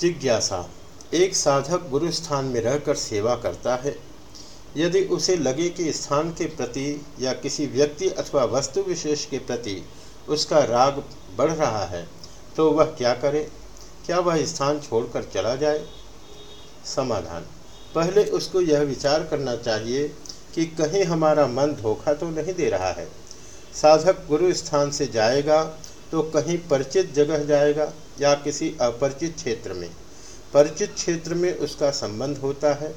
जिज्ञासा, एक साधक गुरु स्थान में रहकर सेवा करता है। यदि उसे लगे कि स्थान के प्रति या किसी व्यक्ति अथवा वस्तु विशेष के प्रति उसका राग बढ़ रहा है तो वह क्या करे? क्या वह स्थान छोड़कर चला जाए? समाधान। पहले उसको यह विचार करना चाहिए कि कहीं हमारा मन धोखा तो नहीं दे रहा है। साधक गुरु स्थान से जाएगा तो कहीं परिचित जगह जाएगा या किसी अपरिचित क्षेत्र में। परिचित क्षेत्र में उसका संबंध होता है,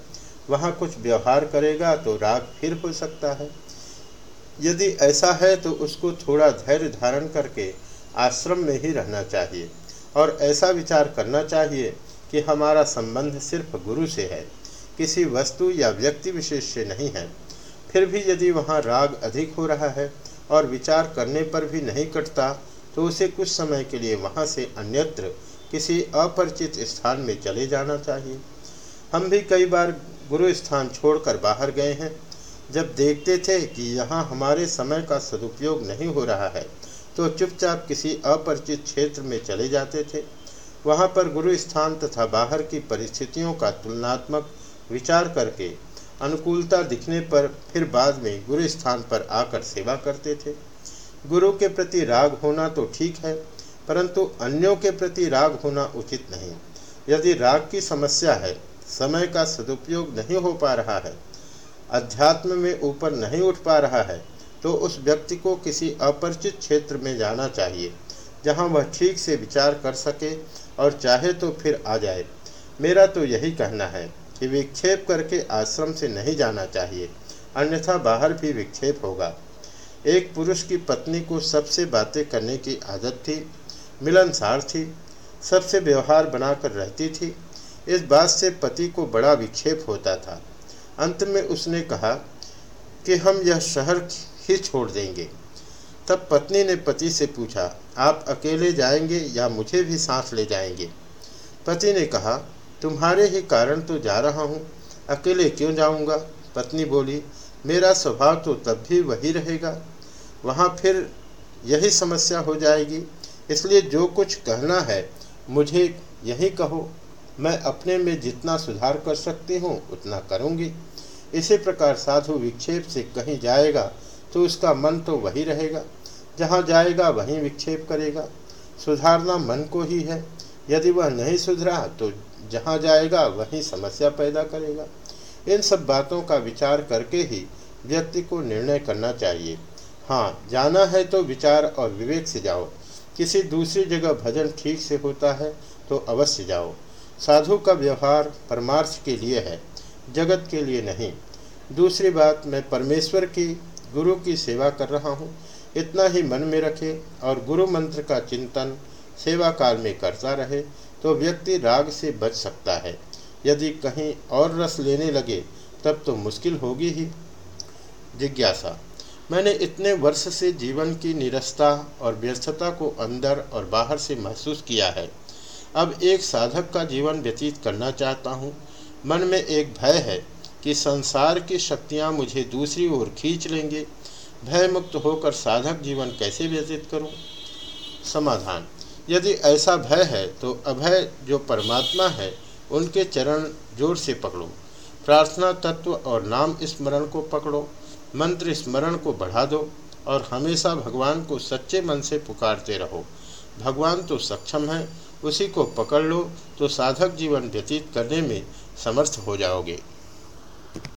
वहाँ कुछ व्यवहार करेगा तो राग फिर हो सकता है। यदि ऐसा है तो उसको थोड़ा धैर्य धारण करके आश्रम में ही रहना चाहिए और ऐसा विचार करना चाहिए कि हमारा संबंध सिर्फ़ गुरु से है, किसी वस्तु या व्यक्ति विशेष से नहीं है। फिर भी यदि वहाँ राग अधिक हो रहा है और विचार करने पर भी नहीं कटता तो उसे कुछ समय के लिए वहाँ से अन्यत्र किसी अपरिचित स्थान में चले जाना चाहिए। हम भी कई बार गुरु स्थान छोड़कर बाहर गए हैं। जब देखते थे कि यहाँ हमारे समय का सदुपयोग नहीं हो रहा है तो चुपचाप किसी अपरिचित क्षेत्र में चले जाते थे। वहाँ पर गुरु स्थान तथा बाहर की परिस्थितियों का तुलनात्मक विचार करके अनुकूलता दिखने पर फिर बाद में गुरु स्थान पर आकर सेवा करते थे। गुरु के प्रति राग होना तो ठीक है, परंतु अन्यों के प्रति राग होना उचित नहीं। यदि राग की समस्या है, समय का सदुपयोग नहीं हो पा रहा है, अध्यात्म में ऊपर नहीं उठ पा रहा है तो उस व्यक्ति को किसी अपरिचित क्षेत्र में जाना चाहिए, जहाँ वह ठीक से विचार कर सके और चाहे तो फिर आ जाए। मेरा तो यही कहना है कि विक्षेप करके आश्रम से नहीं जाना चाहिए, अन्यथा बाहर भी विक्षेप होगा। एक पुरुष की पत्नी को सबसे बातें करने की आदत थी, मिलनसार थी, सबसे व्यवहार बनाकर रहती थी। इस बात से पति को बड़ा विक्षेप होता था। अंत में उसने कहा कि हम यह शहर ही छोड़ देंगे। तब पत्नी ने पति से पूछा, आप अकेले जाएँगे या मुझे भी सांस ले जाएँगे? पति ने कहा, तुम्हारे ही कारण तो जा रहा हूँ। अकेले क्यों जाऊँगा? पत्नी बोली मेरा स्वभाव तो तब भी वही रहेगा। वहाँ फिर यही समस्या हो जाएगी। इसलिए जो कुछ कहना है, मुझे यही कहो। मैं अपने में जितना सुधार कर सकती हूँ, उतना करूँगी। इसी प्रकार साधु विक्षेप से कहीं जाएगा तो उसका मन तो वही रहेगा। जहाँ जाएगा, वहीं विक्षेप करेगा। सुधारना मन को ही है। यदि वह नहीं सुधरा तो जहाँ जाएगा, वहीं समस्या पैदा करेगा। इन सब बातों का विचार करके ही व्यक्ति को निर्णय करना चाहिए। हाँ जाना है तो विचार और विवेक से जाओ। किसी दूसरी जगह भजन ठीक से होता है तो अवश्य जाओ। साधु का व्यवहार परमार्थ के लिए है, जगत के लिए नहीं। दूसरी बात, मैं परमेश्वर की, गुरु की सेवा कर रहा हूँ। इतना ही मन में रखे और गुरु मंत्र का चिंतन सेवा काल में करता रहे तो व्यक्ति राग से बच सकता है। यदि कहीं और रस लेने लगे, तब तो मुश्किल होगी ही। जिज्ञासा। मैंने इतने वर्ष से जीवन की निरस्ता और व्यर्थता को अंदर और बाहर से महसूस किया है। अब एक साधक का जीवन व्यतीत करना चाहता हूँ। मन में एक भय है कि संसार की शक्तियाँ मुझे दूसरी ओर खींच लेंगे। भय मुक्त होकर साधक जीवन कैसे व्यतीत करूँ? समाधान। यदि ऐसा भय है तो अभय जो परमात्मा है उनके चरण ज़ोर से पकड़ो। प्रार्थना तत्व और नाम स्मरण को पकड़ो। मंत्र स्मरण को बढ़ा दो और हमेशा भगवान को सच्चे मन से पुकारते रहो। भगवान तो सक्षम है, उसी को पकड़ लो तो साधक जीवन व्यतीत करने में समर्थ हो जाओगे।